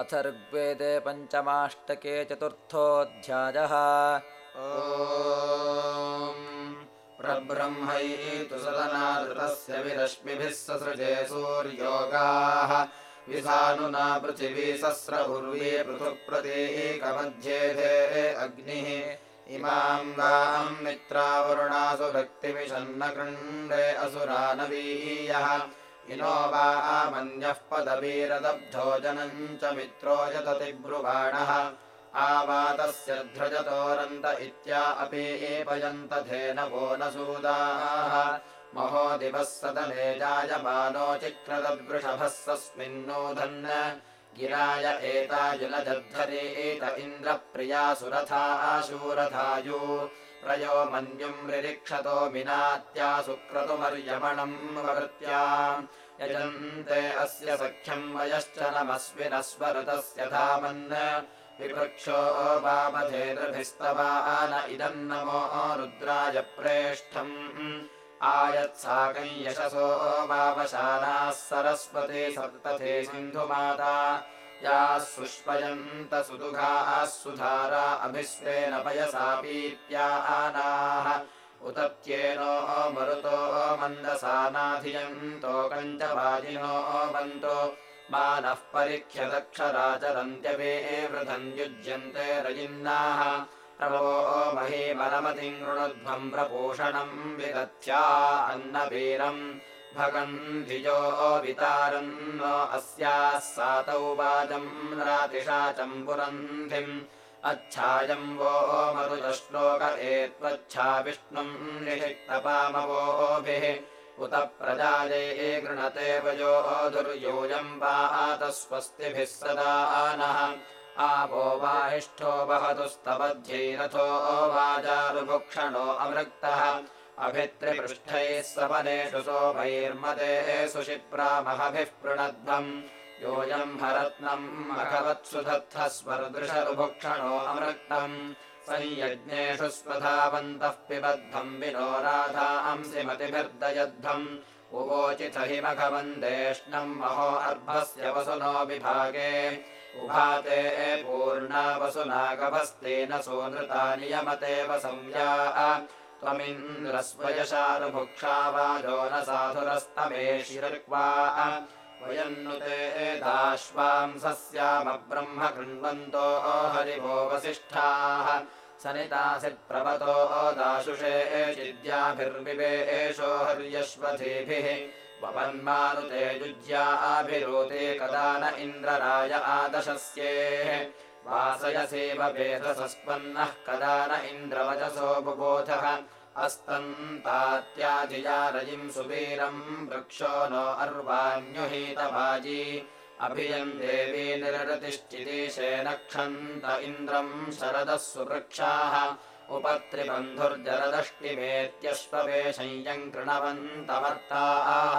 अथर्ग्वेदे पञ्चमाष्टके चतुर्थोऽध्यायः। प्रब्रह्मैतु सदनादृतस्य विरश्मिभिः ससृजे सूर्योगाः। विधानुना पृथिवी सस्रभुर्वी पृथुप्रतीकमध्येधे अग्निः। इमाम् गाम् मित्रावरुणासु भक्तिमिषन्न कृण्डे असुरानवीयः इनो वा मन्यः पदवीरदब्धो जनम् च मित्रो यतति ब्रुवाणः। आवातस्य ध्रजतोरन्त इत्या अपि एपयन्त धेनवो न सूदाः। महो दिवः सदने जायमानो चिक्रदवृषभः सस्मिन्नोधन् गिराय एतायुलजद्धरे एत इन्द्रप्रियासुरथा आशूरथायु प्रयो मन्युम् रिरिक्षतो विनात्या सुक्रतुमर्यमणम् वृत्या यजन्ते अस्य सख्यम् वयश्च नमस्विनस्वरतस्य धामन्। विवृक्षो वामधेर्भिस्तवान इदम् नमो रुद्राय प्रेष्ठम्। आयत्साकम् यशसो वावशानाः सरस्वती सप्तथे सिन्धुमाता याः सुष्पयन्त सुदुघाः सुधारा पयसा पीत्यानाः। उतत्येनो मरुतो मन्दसानाधियन्तो कञ्चवाजिनो बन्तो। मानः परिख्यदक्षराचरन्त्यवे वृधन् युज्यन्ते रयिन्नाः प्रभो महीमरमतिम् कृणुध्वम् प्रपोषणम् विदध्या अन्नवीरम् भगन् धिजो वितारन् अस्याः सातौ वाजम् रातिशाचम् पुरन्धिम् अच्छायम् वो मरुतश्लोक एत्वच्छा विष्णुम् निषिक्तपामवोभिः। उत प्रजाये गृणते वयो दुर्योजम् वात स्वस्तिभिः सदा नः। आपो वाहिष्ठो वहतु स्तबध्यैरथो वाजारुभुक्षणो अमृक्तः अभित्रिपृष्ठैः सपनेषु सोमैर्मदे सुशिप्रामहभिः पृणध्वम् योऽयम् हरत्नम् स्वर्दृशरुभुक्षणो अमृक्तम् संयज्ञेषु स्वधावन्तः पिबद्धम् विनो राधांसि मतिभिर्दयध्वम् उवोचिथ हि मघवन्देष्णम् महो अर्भस्य वसुनो विभागे। उभाते पूर्णा वसुनागभस्तेन सोनृता नियमतेव संज्ञा त्वमिन्द्रस्वयशारुभुक्षा वाजो न साधुरस्तमेशिर्क्वा वयन्नुते दाश्वांसस्यामब्रह्म कृण्वन्तो हरिवो वसिष्ठाः। सनितासिप्रवतो दाशुषे चिद्याभिर्विवे एषो हर्यश्वधीभिः। वपन्मारुते युज्याभिरोते कदा न इन्द्रराय आदशस्येः वासयसेव वेदसस्पन्नः कदा न इन्द्रवचसो बुबोधः। अस्तन्तात्याधिया रयिम् सुवीरम् वृक्षो नो अर्वाण्युहीतभाजी। अभियम् देवी निरतिश्चिदीशेन क्षन्त इन्द्रम् शरदः सुवृक्षाः उपत्रिबन्धुर्जलदष्टिमेत्यश्ववेशय्यम् कृणवन्तमर्ताः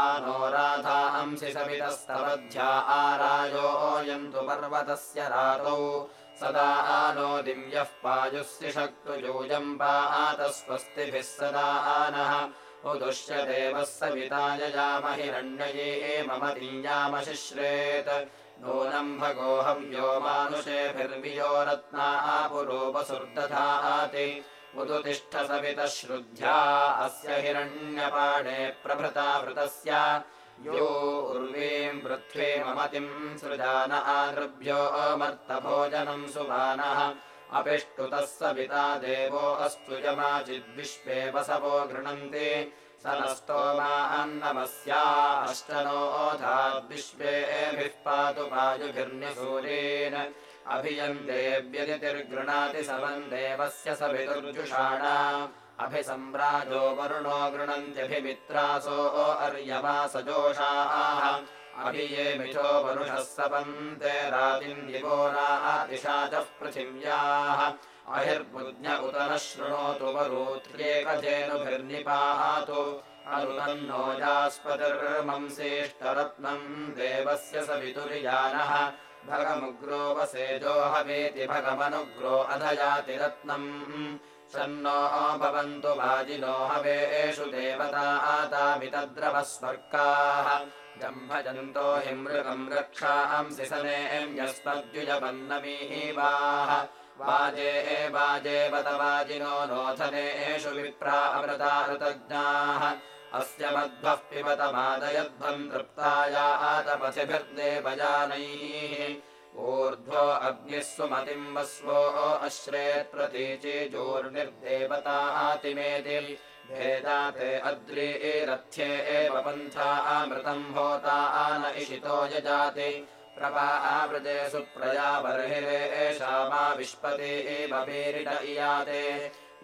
आनो राधांसि सवितस्तवध्या आरायोऽयन्तु पर्वतस्य रातौ। सदा आनो दिव्यः पायुःसिषक्तुजूयम् पात स्वस्तिभिः सदा नः उदुष्य देवः सविताययामहिरण्यये मम दीयामशिश्रेत् नूनम् भगोहव्यो मानुषेभिर्वियो रत्ना पुरूपसुर्दधाति उदुतिष्ठ सवितः श्रुद्ध्या अस्य हिरण्यपाणे प्रभृता भृतस्य यो उर्वीम् पृथ्वी ममतिम् सृजान आनृभ्यो अमर्तभोजनम् सुमानः अपिष्टुतः सविता देवो अस्तु यमाचिद्विश्वे वसवो गृह्णन्ति स नस्तोमा अन्नमस्या अष्टनोधाद्विश्वेभिः पातु पायुभिर्निसूरीन् अभियन्तेऽव्यतिर्गृणाति समम् देवस्य सवितुर्जुषाणा अभिसम्राजो वरुणो गृणन्त्यभिमित्रासो अर्यमासजोषाः अभि ये मिथो वरुषः सपन्ते रातिम् दिवो नातिशाचः पृथिव्याः अहिर्बुज्ञ उत न शृणोतु वरूत्र्येकधेनुभिर्निपातु अनुतन्नो जास्पतिर्मंसेष्टरत्नम् देवस्य सवितुर्यानः। भगमुग्रो वसेजो हवेति भगमनुग्रो अधयाति रत्नम् शन्नो भवन्तु वाजिनो हवेषु देवतातामितद्रवस्वर्गाः जम्भजन्तो हि मृगम् रक्षांसि सनेऽस्मद्युजपन्नमीवाः वाजे वाजे बत वाजिनो नोधनेषु विप्रा अमृता ऋतज्ञाः। अस्य पिबत मादयध्वम् तृप्ताया आतपथिभिर्देवजानैः ऊर्ध्वो अग्निः सुमतिम् वस्वो अश्रेत् प्रतीचिजोर्निर्देवतातिमेति भेदा ते अद्रीरथ्ये एव पन्था अमृतम् होता न इषितो यजाति प्रभा आवृते सुप्रजा बर्हिरे एषा मा विष्पति एव इयाते।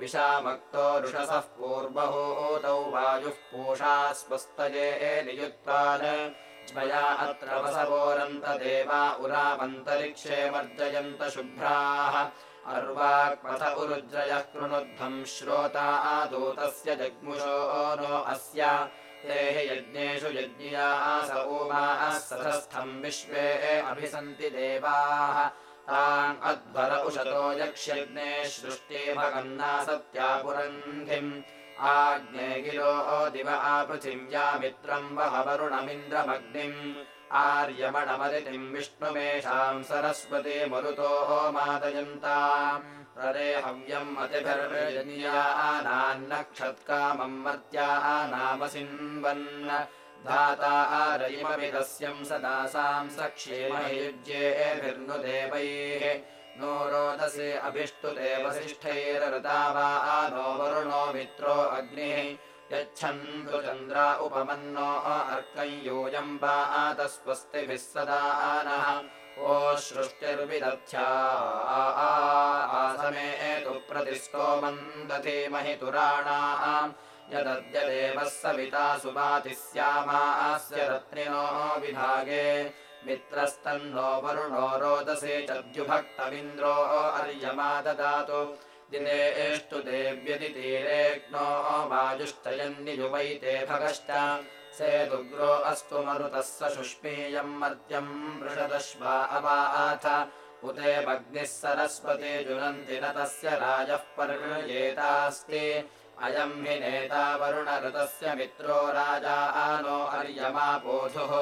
विषामक्तो ऋषसः पूर्वहूतौ वायुः पूषा स्वस्तये नियुक्तान् ज्मया अत्र वसवोरन्तदेवा उरामन्तरिक्षे मर्जयन्त शुभ्राः। अर्वाक्पथ उरुज्रयः कृणुध्वम् श्रोता दूतस्य जग्मुषो नो अस्य ते यज्ञेषु यज्ञियाः स उमाः सधस्थम् विश्वे अभिसन्ति देवाः। तान् अध्वर उशतो सृष्टिभगन्ना सत्या पुरन्धिम् आज्ञे गिरो दिव आपृथिव्या मित्रम् वह वरुणमिन्द्रमग्निम् विष्णुमेषाम् सरस्वती मरुतोः मादयन्ताम् प्ररे हव्यम् अतिभिर्जन्यानान्नक्षत्कामम् मर्त्याः नामसिन्वन् धाता रयिमभिदस्यम् सदासाम् सक्षेमयुज्येभिर्नुदेवैः नो रोदसे अभिष्टुते वसिष्ठैरृता वा नो वरुणो मित्रो अग्निः यच्छन्तु चन्द्रा उपमन्नो अर्कम् यूयम् वा आतस्वस्तिभिः सदा नः ओ सृष्टिर्विदध्या आसमे तु प्रतिस्तोमम् दधीमहि तुराणाम् यदद्यदेवः सविता सुभाति स्यामास्य रत्निनो विभागे। मित्रस्तन्नो वरुणो रोदसे चद्युभक्तमिन्द्रो अर्यमा ददातु। दिनेष्टु देव्यदितीरेग्नो वाजुश्चयन्नियुवैते भगश्च सेदुग्रो अस्तु मरुतः स शुष्मीयम् मर्त्यम् वृषदश्वा अवाथ उते भग्निः सरस्वती जुनन्ति न तस्य राजः पर्येतास्ति। अयम् हि नेता वरुणऋतस्य मित्रो राजा नो अर्यमापोधुः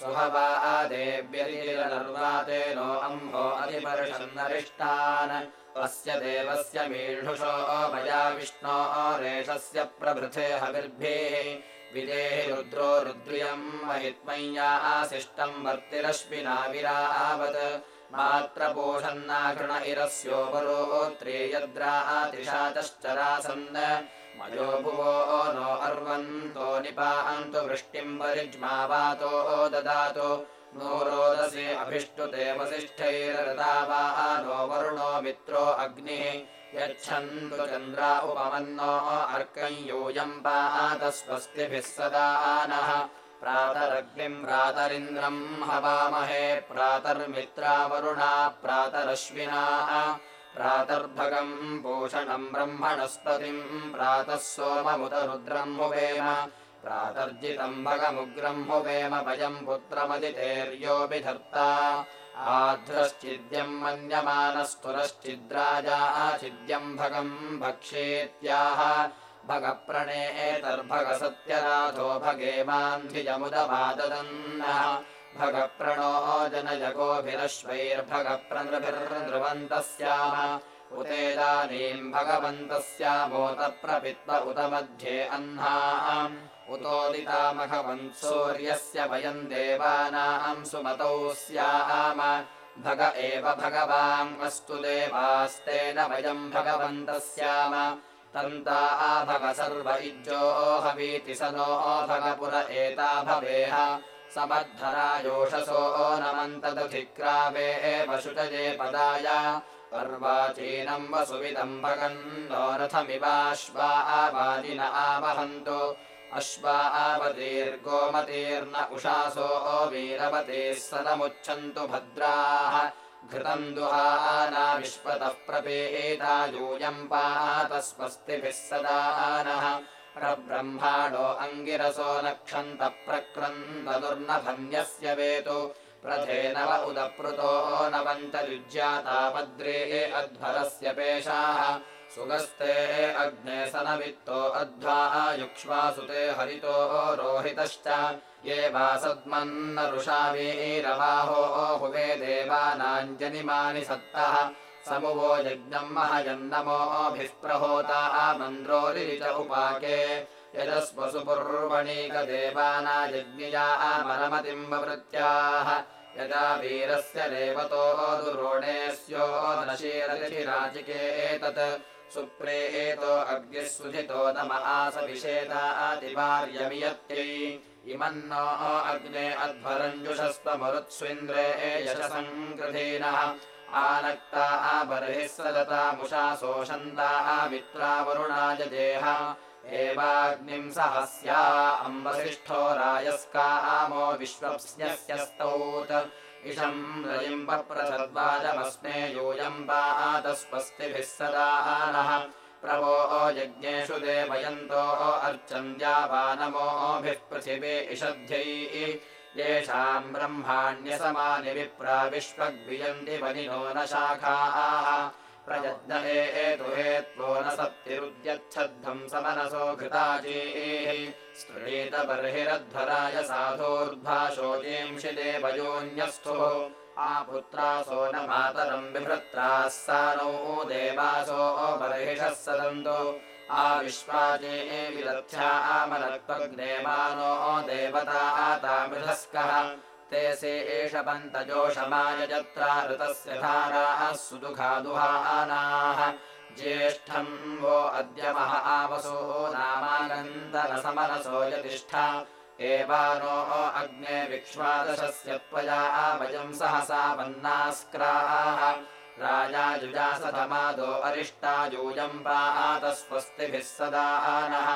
सुहवा देव्यरीरनर्वातेनो अम्भो अधिपर्षन्नरिष्टान् अस्य देवस्य मीढुषो मया विष्णो रेषस्य प्रभृते हविर्भिः विदेहि रुद्रो रुद्रियम् महित्मय्या आशिष्टम् वर्तिरश्विना विरावत्। मात्रपोषन्नाघृण इरस्योपरोत्रे यद्रातिशाचश्चरासन् मयो भुवो नो अर्वन्तो निपान्तु वृष्टिम् परिज्मावातो ददातु। नो रोदसे अभिष्टुते वसिष्ठैरृता वा नो वरुणो मित्रो अग्निः यच्छन्तु चन्द्रा उपमन्नो अर्कम् यूयम् पातस्वस्तिभिः सदा नः। प्रातरग्निम् प्रातरिन्द्रम् हवामहे प्रातर्मित्रा वरुणा प्रातरश्विनाः। प्रातर्भगम् भूषणम् ब्रह्मणस्पतिम् प्रातः सोममुत रुद्रम् हुवेम। प्रातर्जितम् भगमुग्रम् हुवेम वयम् पुत्रमदितेर्योऽपि धर्ता आध्रश्चिद्यम् मन्यमानस्तुरश्चिद्राजाचिद्यम् भगम् भक्षेत्याह भगप्रणेतर्भगसत्यराधो भगेमान्धिजमुदमाददन्नः भगप्रणो जनयगोभिरश्वैर्भगप्रनृभिर्नृवन्तः स्याम उतेदानीम् भगवन्तः स्यामोतप्रपित्व उत मध्ये अह्नाम् उतोदितामघवन् सूर्यस्य वयम् देवानाम् सुमतौ स्याम। भग एव भगवान् अस्तु देवास्तेन वयम् भगवन्तः स्याम तन्ता भग सर्व इज्जोहवीति स नो भगपुर एता भवेह। समद्धरायोषसो नमन्तदधिक्रावे एव शुचये पदाय पर्वाचीनम् वसुविदम् भगन्नो रथमिवाश्वा आवादिन आवहन्तु। अश्वा आवतीर्गोमतीर्न उषासो वीरवतीः सदमुच्छन्तु भद्राः। घृतम् दुहाना विश्वतः प्रपेता यूयम् पात स्वस्तिभिः सदा नः प्रब्रह्माणो अङ्गिरसो नक्षन्तः प्रक्रन्ददुर्नभन्यस्य वेतु प्रधेनव उदप्रुतो न पञ्चयुज्यातापद्रे अध्वरस्य पेशाः। सुगस्ते अग्ने सनवित्तो अध्वा युक्ष्वा सुते हरितो रोहितश्च। ये वासद्मन्नरुषा वीरवाहो हुवे देवानाञ्जनिमानि सत्तः। समुवो यज्ञम् महजन्नमोभिः प्रहोता मन्द्रोरिच उपाके यजस्वसुपुर्वणीकदेवानायज्ञया परमतिम् ववृत्याः यदा वीरस्य रेवतो दुरोणे स्योदनशीरतिराजिकेतत् सुप्रेतो अग्निः सुधितो नम आसविषेदातिवार्यमियत्यै इमन्नो अग्ने अध्वरञ्जुषस्त्वमरुत्स्विन्द्रे यशसङ्कृधीनः। आनक्ता बर्हिः सदतामुषा शोषन्ताः मित्रावरुणाय देह एवाग्निम् सहस्या अम्बसिष्ठो रायस्कामो विश्वप्स्यस्य स्तौत् इषम् रयिम् पप्रसद्वाजमस्मे यूयम् पातस्वस्तिभिः सदा नः प्रभो यज्ञेषु देवयन्तो अर्चन्द्यावानमोभिः पृथिवे इषध्यैः येषाम् ब्रह्माण्यसमानि विप्रा विश्वग्वियन्ति वनिनो न शाखाः एतु हेत्वो न सप्तिरुद्यच्छद्धम् समनसो घृताजीः। स्तृणीत बर्हिरध्वराय साधोर्ध्वाशोचींषि देवयोऽन्यस्थुः आपुत्रासो न मातरम् बिभृत्राः सानौ देवासो बर्हिषः सदन्तो। आविश्वाजे विदध्या आमनत्वग्नेमानो देवता तामृधस्कः ते से एष पन्तजोषमाय ऋतस्य धाराः सुदुघादुहानाः ज्येष्ठम् वो अद्य मह आवसो नामानन्दनसमनसो यतिष्ठा। एवानो अग्ने विक्ष्वादशस्य त्वया वयम् सहसा वन्नास्क्राः। राजाजुजासधमादो अरिष्टायूयम् पातस्वस्तिभिः सदा नः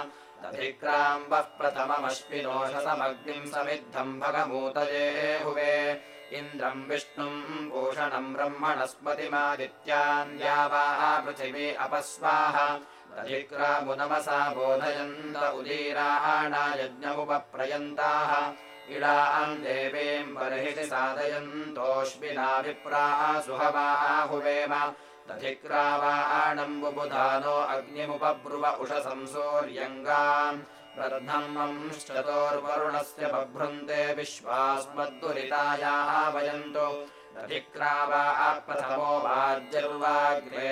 दधिक्राम्बः प्रथममश्विनोषसमग्निम् समिद्धम् भगमूतये हुवे। इन्द्रम् विष्णुम् भूषणम् ब्रह्मणस्पतिमादित्यान्यावाः पृथिवी अपस्वाः। दधिक्रामुनमसा बोधयन्त उदीराणायज्ञमुपप्रयन्ताः इडाम् देवीम् बर्हिषि साधयन्तोऽश्विना विप्राः सुहवाहुवेम दधिक्रावाणम् बुबुधानो अग्निमुपब्रुव उषसंसूर्यङ्गाम्। वर्धम्वंश्चतोर्वरुणस्य बभ्रुन्ते विश्वास्मद्दुरितायाः वयन्तु दधिक्रावा प्रथमो वाज्यर्वाग्रे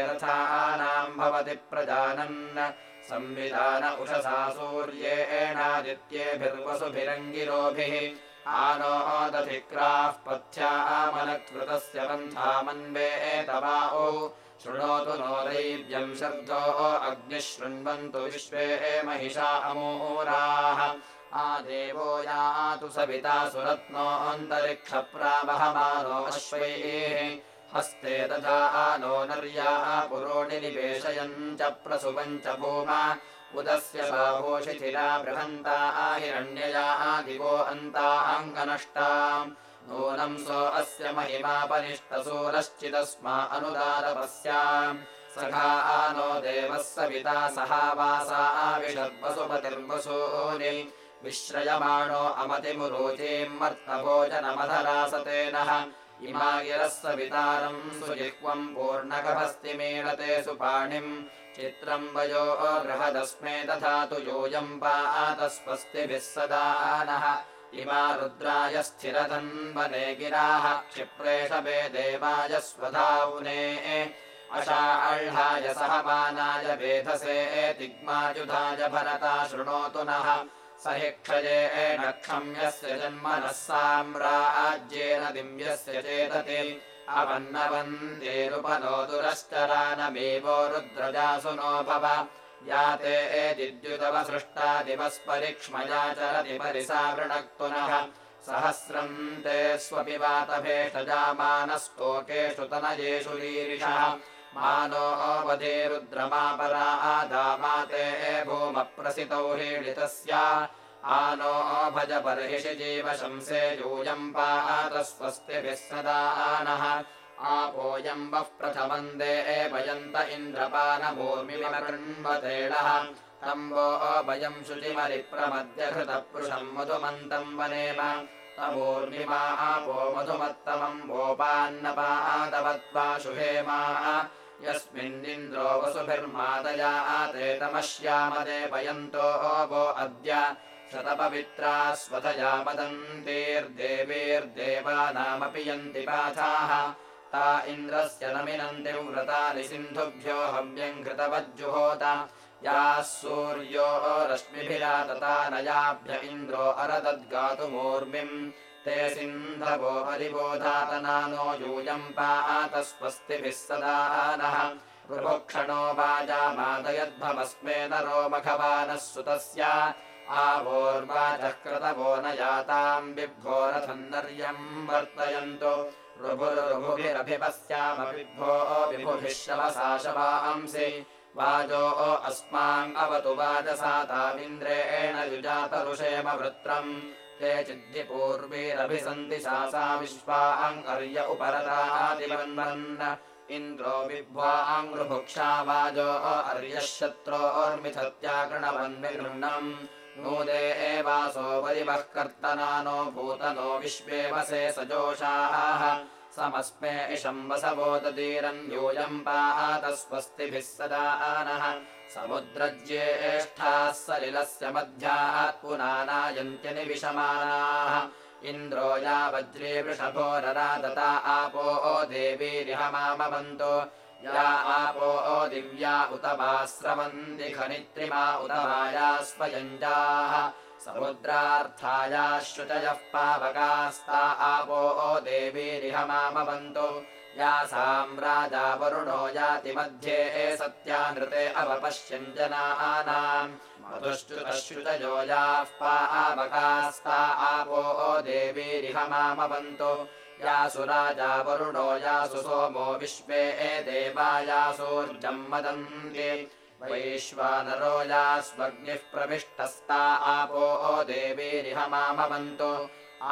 भवति प्रजानन्। संविधान उषसा सूर्येणादित्येभिर्वसुभिरङ्गिरोभिः आनो दधिक्राः पथ्यामनकृतस्य पन्थामन्वे तवाओ शृणोतु नो दैव्यम् शब्दो अग्निः शृण्वन्तु विश्वे महिषा अमूराः। आदेवो यातु सविता सुरत्नोऽन्तरिक्षप्रावहमानो अश्वैः। हस्ते तथा नो नर्याः पुरोणि निवेशयन् च प्रसुवम् च भूमा। उदस्य बाहोषिथिरा बृहन्ता हिरण्यया दिवो अन्ताङ्गनष्टाम् नूनम् सो अस्य महिमापनिष्टसूरश्चिदस्मा अनुदारपस्याम् सखा नो देवः सविता सहावासा विषद्वसुपतिर्वसूनि विश्रयमाणो अमतिमुरोचीम् मर्तभोजनमधरासते नः इमा गिरः सवितारम् सुजिह्वम् पूर्णगभस्तिमीळते सुपाणिम् चित्रम् वयो बृहदस्मे दधातु योऽयम् पातस्वस्तिभिः सदा नः इमा रुद्राय स्थिरधन्वने गिराः क्षिप्रेषभे देवाय स्वधावुने अशाह्लाय सहमानाय वेधसे तिग्मायुधाय भरता शृणोतु नः। स हि क्षयेण क्षम्यस्य जन्मनः साम्राज्येन दिव्यस्य चेदति। अवन्नवन्तेरुपनो दुरश्चरानमेवो रुद्रजासु नो भव याते एदिद्युतवसृष्टा दिवस्परिक्ष्मया चरति परिसावृणक्तु नः सहस्रम् ते स्वपि वातभेषजामानस्तोकेषु तनयेषु लीरिषः मानोऽवधे रुद्रमापरा दामाते भूमप्रसितौ हीडितस्य। आनो भज बर्हिषि जीवशंसे यूयम् पातस्वस्तिभिः सदा नः आपोऽयम् वः प्रथमम् दे वयन्त इन्द्रपानभूमिमकृण्वतेणः तम् वो वयम् शुचिमरिप्रमद्यघृतपृषम् मधुमन्तम् वनेम। तमूर्मिमा आपो मधुमत्तमम् वोपान्नपादवत्वा शुहेमा। यस्मिन्निन्द्रो वसुभिर्मादया ते तमश्यामदेवयन्तो वो अद्य। शतपवित्रा स्वधया वदन्तीर्देवीर्देवानामपि यन्ति पाथाः ता इन्द्रस्य न मिनन्ति व्रतानि सिन्धुभ्यो हव्यम् कृतवज्जुहोत याः सूर्यो रश्मिभिरा तथा नयाभ्य इन्द्रो अरदद्गातुमूर्मिम् ते सिन्धवो परिबोधातनानो यूयम् पातस्वस्तिभिः सदा नः। वाजामादयद्भवस्मे नरो मघवानः सुतस्य। आवोर्वाचः कृतवो न याताम् बिभ्वोरथन्नर्यम् वर्तयन्तु रुभुरुभुभिरभिपश्यामभिभ्वो विभुभिः शवसा शवांसि वाजो अस्मान् अवतु वाजसातामिन्द्रेण युजातरुषेम वृत्रम्। ते चिद्धिपूर्वीरभिसन्ति सा सा विश्वाङ्कर्य उपरतातिवन्वन् इन्द्रो विभ्वाङ्गृभुक्षा वाजो अर्यः शत्रोर्मिथत्याकृणवन्विगृह्णम् नूदे एवासो परिवः कर्तनानो भूतनो विश्वे वसे सजोषाः। समस्मे इषम् वसवोदतीरम् यूयम् पातस्वस्तिभिः सदा नः समुद्रज्येष्ठाः सलिलस्य मध्याः पुनानायन्त्यनिविशमानाः इन्द्रो या वज्रे वृषभो ररादता आपो देवीरिहमामवन्तो या आपो दिव्या उत स्रवन्ति खनित्रिमा उत वाया स्वयञ्जाः समुद्रार्थायाश्रुतयः पावकास्ता आपो देवीरिहमामवन्तो या साम्राजा वरुणो याति मध्ये सत्यानृते अवपश्यञ्जनानाम् मधुश्रुतश्रुतयो याः पावकास्ता आपो देवीरिहमामवन्तो यासु राजा वरुणो यासु सोमो विश्वे देवायासोर्जम् वदन्ति वैश्वानरो यास्वग्निः प्रविष्टस्ता आपो देवीरिहमामवन्तो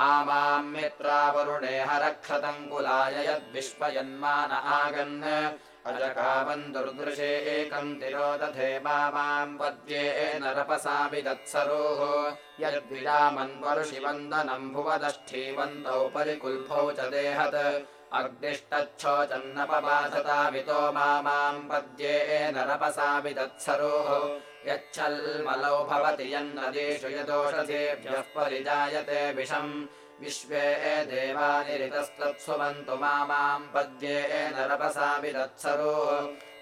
आमाम् मित्रावरुणे हरक्षतङ्कुलाय यद्विश्वयन्मान आगन्। अजकावन् दुर्दृशे एकम् तिरोदधे मामाम् पद्ये नरपसापि तत्सरोः यद्विरामन्वरुषिवन्दनम् भुवदष्ठीवन्तौ परिकुल्भौ च देहत् अग्निष्टच्छोचन्नपबाधतावितो मामाम् पद्ये नरपसापि तत्सरोः यच्छल्मलौ भवति यन्नदीषु यदोषधेभ्यः परिजायते विषम्। विश्वे देवानिरितस्तत्सुवन्तु मामाम् पद्ये नरपसापि तत्सरोः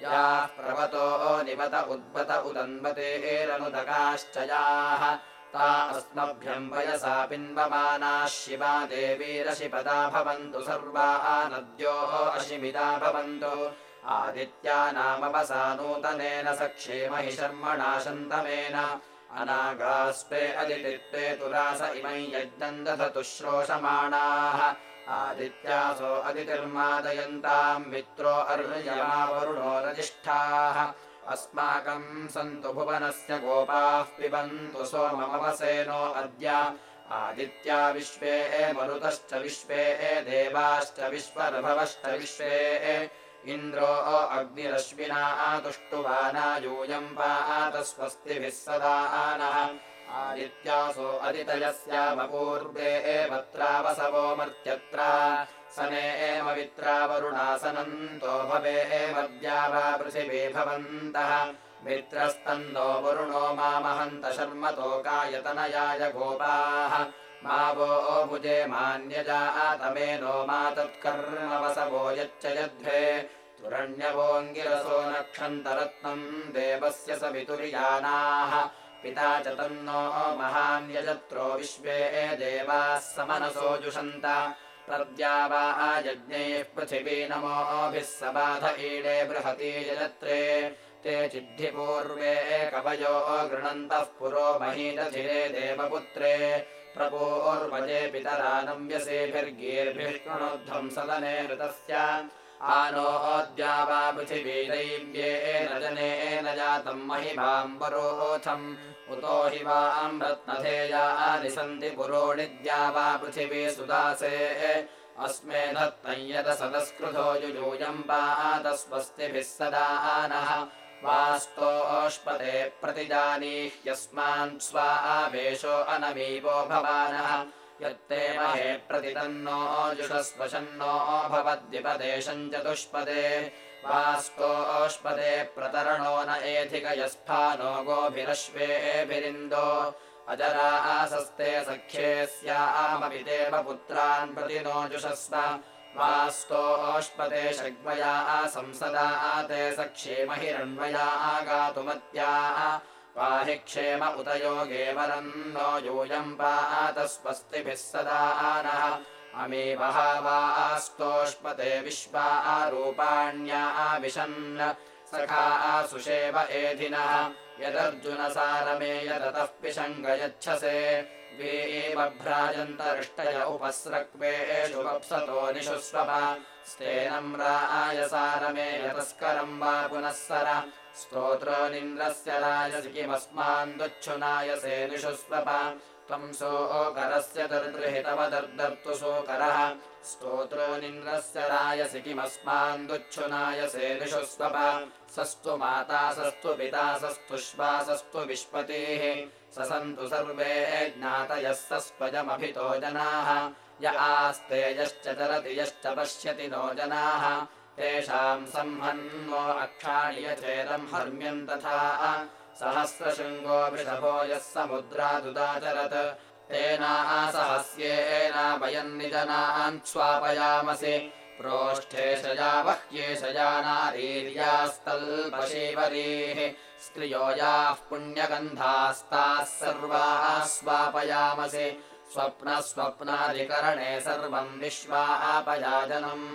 याः प्रवतो निवत उद्वत उदन्वतेरनुदकाश्च याः ता अस्मभ्यम् वयसा पिन्वमानाः शिवा देवीरशिपदा भवन्तु सर्वा नद्योः अशिमिदा भवन्तु। आदित्यानामवसा नूतनेन सक्षेमहि शर्मणा शन्तमेन। अनागास्ते अदितित्ते तुरास इमै यज्ञम् दधतु श्रोषमाणाः। आदित्यासो अदितिर्मादयन्ताम् मित्रो वरुणो रजिष्ठाः अस्माकम् सन्तु भुवनस्य गोपाः पिबन्तु सोममवसेनो अद्य। आदित्या विश्वे मरुतश्च विश्वे देवाश्च विश्वरभवश्च विश्वे इन्द्रो अग्निरश्विना तुष्टुवाना यूयम् पात स्वस्तिभिः सदा नः आदित्यासो अदितयस्यामपूर्वे एवत्रावसवो मर्त्यत्रा सने एमवित्रावरुणासनन्तो भवे एमद्या वा पृथिवी भवन्तः। मित्रस्तन्नो वरुणो मामहन्त शर्मतोकायतनयाय गोपाः। मा वो भुजे मान्यजातमेनो मा तत्कर्मवसवो यच्च यध्वे तुरण्यवोऽङ्गिरसो नक्षन्तरत्नम् देवस्य सवितुर्यानाः। पिता च तन्नो महान्यजत्रो विश्वे देवाः समनसो जुषन्त यज्ञैः पृथिवी नमोभिः सबाध ईडे बृहती यजत्रे ते चिद्धिपूर्वे कवयो गृणन्तः पुरो महीदधिरे देवपुत्रे। प्रपोर्वजे पितरानव्यसेभिर्गीर्भिः कृणोद्धम् सदने ऋतस्य। आनो अद्या वा पृथिवीदैव्येन जनेन जातम् महिमाम् वरोथम् उतो हि वाम् रत्नधेयानि सन्ति पुरोणिद्या वा पृथिवी सुदासे। अस्मे धत्तम् यद सदस्कृतो युयूयम् पात स्वस्तिभिः सदा नः वास्तोष्पते प्रतिजानीह्यस्मान् स्वा आवेशो अनमीवो भवानः। यत्ते महे प्रतितन्नो जुषस्वशन्नो भवद्विपदेशम् चतुष्पदे वास्तोष्पदे प्रतरणो न एधिकयस्फानो गोभिरश्वेभिरिन्दो। अजरा आसस्ते सख्ये स्यामपि देवपुत्रान् प्रतिनोजुषस्व वास्तोष्पदे षग्मया संसदा ते सख्येमहिरण्मया आगातुमत्याः। पाहि क्षेम उत योगे वरन्नो यूयम् पातस्वस्तिभिः सदा नः अमी बहावास्तोष्पते विश्वा रूपाण्या विशन् सखा सुषेव एधिनः। यदर्जुनसारमे यदतः पिशङ्गयच्छसे। वीबभ्राजन्तरिष्टय उपस्रक्वेषु वप्सतो निषुस्वप स्तेनम् रायसारमे यतस्करम् वा पुनः सर। स्तोत्रो निन्द्रस्य रायसि किमस्मान् दुच्छुनायसे निषुस्वप त्वम् सोऽकरस्य दर्दृहितवदर्दर्तु सोऽकरः स्तोत्रो निन्द्रस्य रायसि किमस्मान् दुच्छुनायसे निषुस्वप सस्तु माता सस्तु पिता सस्तु श्वासस्तु विश्पतिः स सन्तु सर्वे ज्ञातयः सस्वजमभितो जनाः। य आस्ते यश्च चरति यश्च पश्यति नो जनाः। तेषाम् संहन्वो अक्षाणि यथेदम् हर्म्यम् तथा सहस्रशृङ्गो वृषभो यः समुद्रादुदाचरत् तेनासहस्येन वयम् निजनान् स्वापयामसि। प्रोष्ठेशया बह्येशया नारीर्यास्तल्पशीवरीः स्त्रियो याः पुण्यगन्धास्ताः सर्वाः स्वापयामसि। स्वप्नस्वप्नाधिकरणे सर्वम् विश्वापयाजनम्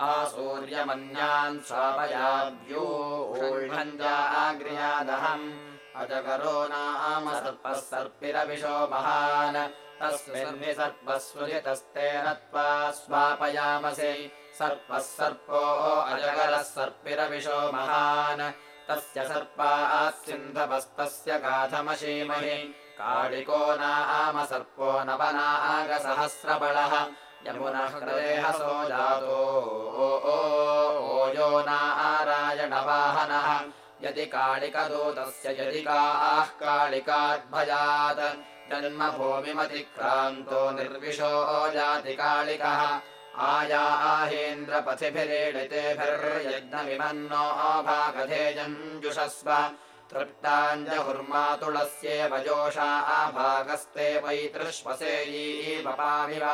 आसूर्यमन्यान् स्वापयाभ्योऽगृहादहम् अजकरो नाम सर्पः सर्पिरविशो महान्। तस्मिन् सर्पस्वजितस्तेन त्वा स्वापयामसि। सर्पः सर्पो अजगरः सर्पिरविशो महान्। तस्य सर्पात् सिन्धवस्तस्य गाथमशीमहि कालिको नाम सर्पो नवनागसहस्रबलः यमुनः हृदेहसो जातो ओयो नारायणवाहनः। यदि कालिकदूतस्य यदि काः कालिकाद्भयात् जन्मभूमिमतिक्रान्तो निर्विशो जाति कालिकः आयाहेन्द्रपथिभिरीडितेभिर्यज्ञविमन्नो भागधेयञ्जुषस्व तृप्ताञ्जहुर्मातुलस्येव जोषा आभागस्ते वैतृष्वसेयीपपामिव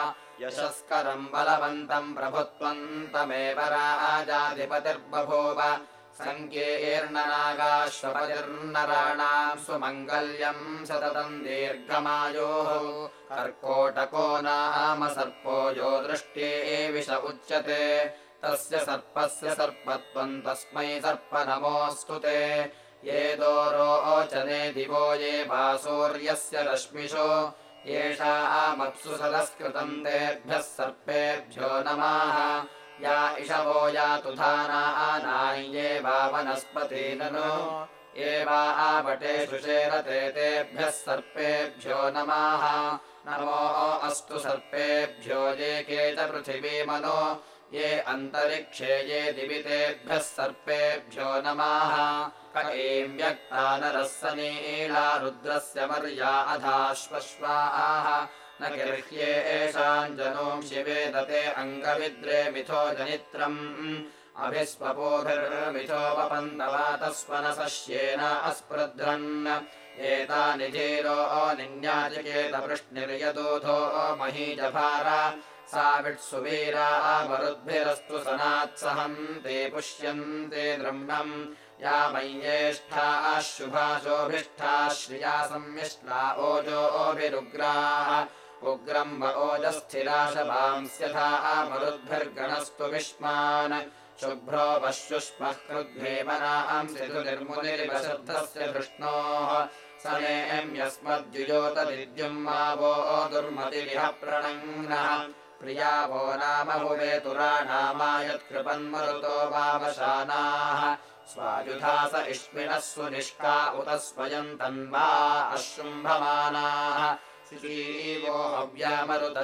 यशस्करम् बलवन्तम् प्रभुत्वम् तमेव राजाधिपतिर्बभूव। सङ्कीर्णनागाश्वपतिर्नराणाम् सुमङ्गल्यम् सततम् दीर्घमायोः। कर्कोटको नाम सर्पो यो दृष्टे विष उच्यते। तस्य सर्पस्य सर्पत्वम् तस्मै सर्प नमोऽस्तु ते। ये दोरोचने दिवो ये वासूर्यस्य रश्मिषो येषामप्सु सदस्कृतम् तेभ्यः सर्पेभ्यो नमः। या इषवो यातु धानानाय्ये वा वनस्पती ननु। एवा आपटेषु शेरते तेभ्यः सर्पेभ्यो नमः। नमो अस्तु सर्पेभ्यो ये के च पृथिवीमनो ये अन्तरिक्षे ये दिवि तेभ्यः सर्पेभ्यो नमः। क एम् व्यक्ता नरः स नीला रुद्रस्य मर्या अधाश्वश्वाः। न गृह्ये एषाञ्जनोंषि वेदते अङ्गविद्रे मिथो जनित्रम्। अभिस्वपोभिर्मिथोपपन्तवातस्वनसश्येन अस्पृध्रन्। एतानि धीरो निन्याजिकेतवृष्णिर्यदूधो महीजभार सा मरुद्भिरस्तु सनात्सहन्ते पुष्यन्ते द्रह्मम् या मय्येष्ठाः शुभाशोभिष्ठाः श्रिया सम्मिश्रा ओजोभिरुग्राः उग्रम् व ओजस्थिराशभांस्यथा मरुद्भिर्गणस्तु विष्मान्। शुभ्रो पश्युष्मः कृद्भेमनांसितुर्मुनिर्वशब्दस्य कृष्णोः स मेऽम् यस्मद्युजोतदिद्युम् मा वो दुर्मतिरिह प्रणङ्नः प्रिया वो नाम भुवेतुराणामायत्कृपन्मरुतो वावशानाः स्वायुधास इष्मिणः सुनिष्का उत स्वयम् तन्वा अशृम्भमानाः।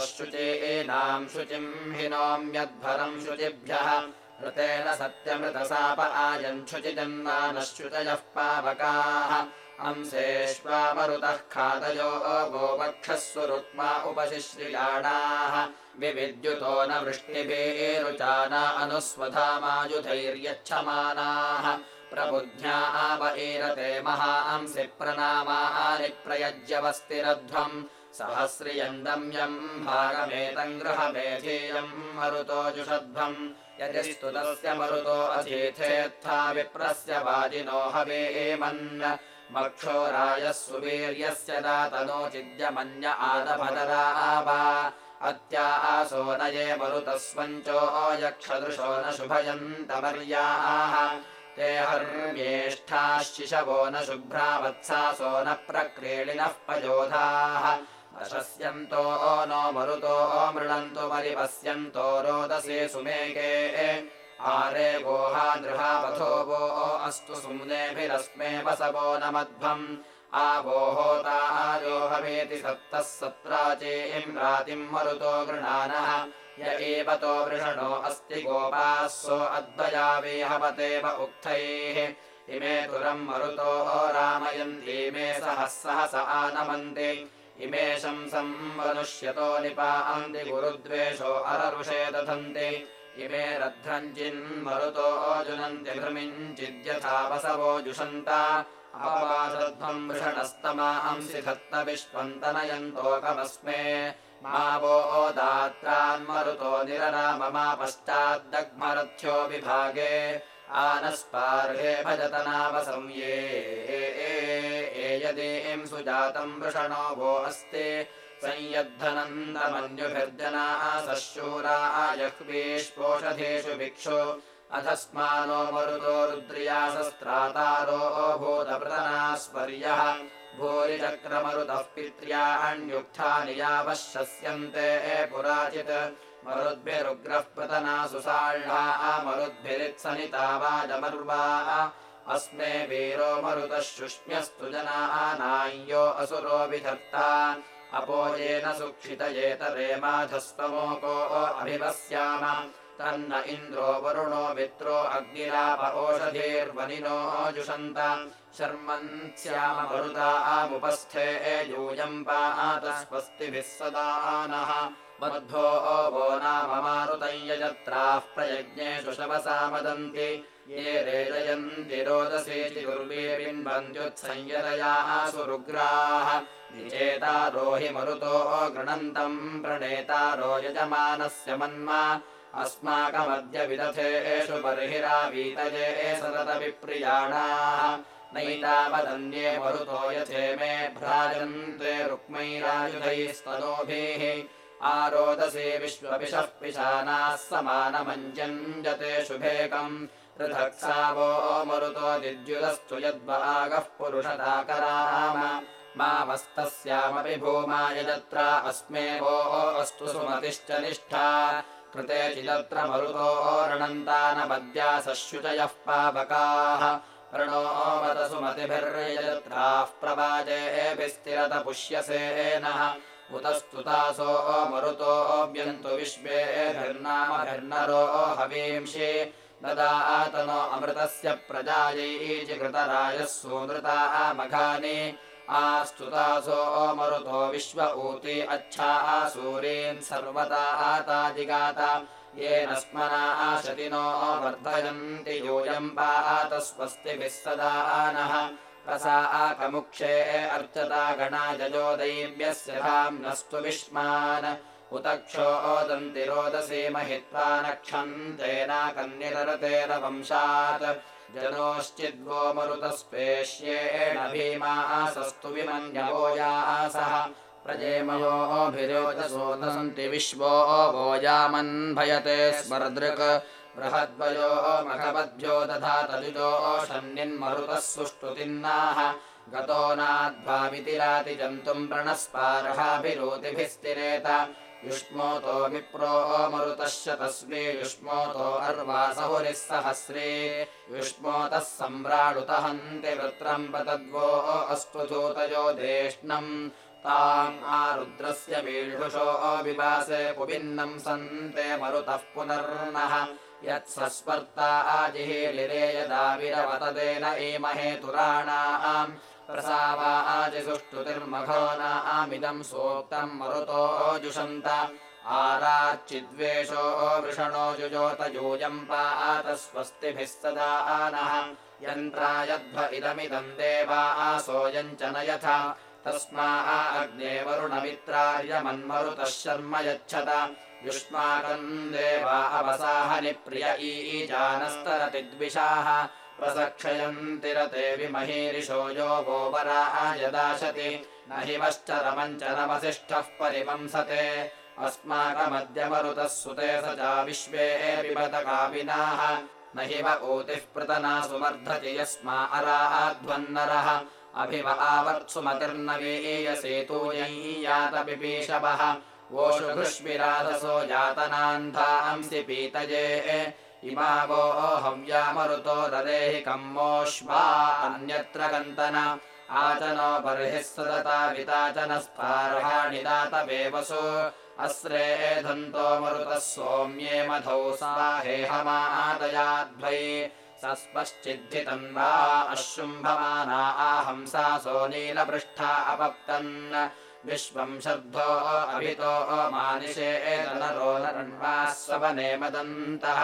शुचे एनाम् शुचिम् हिनोम्यध्वरम् शुचिभ्यः। ऋतेन सत्यमृतसाप आयन् शुचिजन्मानः पावकाः। अंसेष्वा मरुतः खादयो गोपक्षस्सु रुक्मा उपशिश्रियाणाः विविद्युतो न वृष्टिभिरुचाना अनुस्वधामायुधैर्यच्छमानाः प्रबुद्ध्या ईरते महांसि प्रनामानि प्रयज्यवस्तिरध्वम् सहस्रियन्दम्यम् भागमेतम् गृहमेधेयम् मरुतो जुषध्वम् यदि स्तुतस्य मरुतो अधीथेत्था विप्रस्य वाजिनो हवेमन् मक्षोरायः सुवीर्यस्य दातनोचिद्यमन्य आदभदरा अत्या आसो नये मरुतस्वञ्चो यक्षदृशो न शुभयन्तमर्याः। ते हर्म्येष्ठाशिशवो न शुभ्रावत्सासो न प्रक्रीडिनः पयोधाः। अशस्यन्तो नो मरुतो मृणन्तु परिपश्यन्तो रोदसे सुमेके। आरे गोहा नृहापथो वो अस्तु सुम्नेभिरस्मे वसवो न मध्वम् आबोहोतारोहमेति सप्तः सत्राचे इम्रातिम् मरुतो गृणानः। य एवतो वृषणो अस्ति गोपाः सो अद्वयावेहवतेव उक्थैः। इमे तुरम् मरुतो रामयन्तीमे सहः सहस आनमन्ति। इमे शंसम् मनुष्यतो निपान्ति गुरुद्वेषो अररुषे दधन्ति। इमे रध्रञ्चिन्मरुतो जुनन्ति भृमिञ्चिद्यथा वसवो जुषन्ता अपवासध्वम् वृषणस्तमांसि धत्तविश्वन्तनयन्तोकमस्मे मा वो दात्रान्मरुतो निरराममा पश्चाद्दग्मरथ्यो विभागे। आनस्पार्हे भजतनावसंये। यदीम् सुजातम् वृषणो वो अस्ति संयद्धनन्दमन्युभिर्जना सशूरा जह्वीष्पोषधेषु भिक्षु अधस्मानो मरुतो रुद्र्यासस्त्रातारो भूतप्रतनास्पर्यः भूरिचक्रमरुतः पित्र्याण्युक्थानि यावः शस्यन्ते पुराचित्। मरुद्भिरुग्रः प्रतनासु साह्ना मरुद्भिरित्सनिता वाजमर्वा अस्मे वीरो मरुतः शुष्म्यस्तु जनानाय्यो असुरो विधत्ता अपोयेन सुक्षितयेतरे माधस्तमोको अभिवस्याम तन्न इन्द्रो वरुणो मित्रो अग्निराप ओषधीर्वनिनो जुषन्त। शर्मन्स्याम मरुता आमुपस्थे यूयम् पातस्वस्तिभिः सदा नः। मध्वो वो नाम मारुतम् यजत्राः प्रयज्ञेषु शवसा मदन्ति ये रेजयन्ति रोदसेचि दुर्वीर्बिन्बन्त्युत्संयतया सुरुग्राः। निचेतारो हि मरुतो गृणन्तम् प्रणेतारो यजमानस्य मन्मा अस्माकमद्य विदथेषु बर्हिरावीतये सततविप्रियाणाः। नैतावदन्ये मरुतो यथे मे भ्राजन्ते रुक्मैरायुधैस्तनोभिः आरोदसे विश्वपिशः पिशानाः समानमञ्जते शुभेकम्। पृथक्सा वो मरुतो दिद्युदस्तु यद्वागः पुरुषदाकराम मामस्तस्यामपि भूमा यजत्रा अस्मे वो अस्तु सुमतिश्च निष्ठा कृते चिदत्र मरुतो रणन्तानमद्यासशुचयः पावकाः रणोमत सुमतिभिर्यजत्राः प्रवाजेभिस्तिरत पुष्यसेनः उतस्तुतासो मरुतोऽभ्यन्तु विश्वेभिर्नामभिर्नरो हवींषि। ददातनो अमृतस्य प्रजायैजि कृतराजः सूनृता मघानि आस्तुतासो मरुतो विश्व ऊति अच्छा सूरीन् सर्वता आताजिगात येन स्मना आशतिनो वर्धयन्ति यूयम् सदा नः रसा आकमुक्षे अर्चता गणा जजोदैव्यस्य धाम्नस्तु विष्मान्। उत क्षोदन्ति रोदसी महित्वा नक्षन्तेनाकन्निरतेन वंशात् जनोश्चिद्वो मरुतस्पेष्येण भीमासस्तु विमन्यवोयासः प्रजेमयोभिरोचसोदन्ति विश्वो वोजामन्भयते स्मर्दृक् बृहद्वयो मघवद्भ्यो दधातजुजो शन्निन्मरुतः सुष्टुतिन्नाः गतो नाध्वामितिराति जन्तुम् प्रणस्पार्हाभिरोतिभिस्तिरेत युष्मोतो विप्रो मरुतश्च तस्मे युष्मोतो अर्वासहुरिः सहस्रे युष्मोतः सम्राडुतहन्ति वृत्रम् पतद्वो अस्तु धूतयो देष्णम् ताम् आरुद्रस्य मीढुषो विवासे पुभिन्नम् सन्ते मरुतः पुनर्नः। यत्सस्पर्ता आजिहीलिरे यदा विरवतदेन एमहे तुराणाम् प्रसावाजिसुष्टुतिर्मघो नामिदम् सूक्तम् मरुतो जुषन्त। आराच्चिद्वेषो वृषणो जुजोत यूयम् पात स्वस्तिभिः सदा नः यन्त्रायध्व इदमिदम् देवासोऽयम् च न यथा। तस्मा अग्ने वरुणमित्रार्यमन्मरुतः शर्म यच्छत। युष्माकम् देवा अवसाहनि प्रिय ईजानस्तरति द्विषाः विमहीरिषो यो गोपरा यदाशति। न हि वश्चरमञ्चरमसिष्ठः परिवंसते अस्माकमद्यमरुतः सुते स चा विश्वे पिबतकापिनाः न हि व ऊतिः पृतना सुमर्धति यस्मा अराध्वन्नरः अभिव आवर्त्सुमतिर्नवीयसेतूयैयात पिपीशवः वोषु घृष्मिराधसो जातनान्धांसि पीतये इमा वो हव्यामरुतो रदेहि कम्मोष्वा अन्यत्र कन्तन। आचनो बर्हिः सदता विताचनस्पार्हाणि दातवेवसु अस्रे धन्तो मरुतः सोम्ये मधौ साहेहमादयाध्वै सस्पश्चिद्धितम् वा अशुम्भमाना आहंसासो नीलपृष्ठा अपप्तन् विश्वम् शर्धो अभितो मानिषे नरो नरण्वास्वने मदन्तः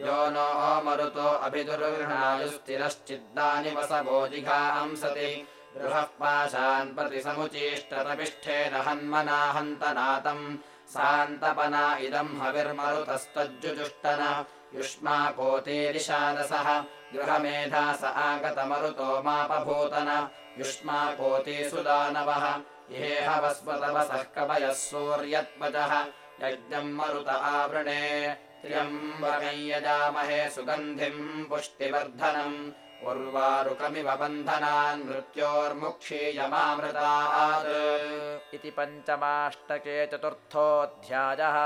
यो नो मरुतो अभिदुर्गृहायुस्तिरश्चिद्दानि वसवो जिघांसति गृहः पाशान् प्रति समुचीष्टतपिष्ठेन हन्मना हन्तनातम्। सान्तपना इदम् हविर्मरुतस्तज्जुजुष्टन। युष्मा कोतीरिशादसः गृहमेधा स आगतमरुतो मापभूतन। युष्मा कोतीसुदानवः वस्वतवसः कवयः सूर्यत्वचः यज्ञम् मरुत आवृणे यजामहे सुगन्धिम् पुष्टिवर्धनम्। उर्वारुकमिव बन्धनान् मृत्योर्मुक्षीयमामृतात्। इति पञ्चमाष्टके चतुर्थोऽध्यायः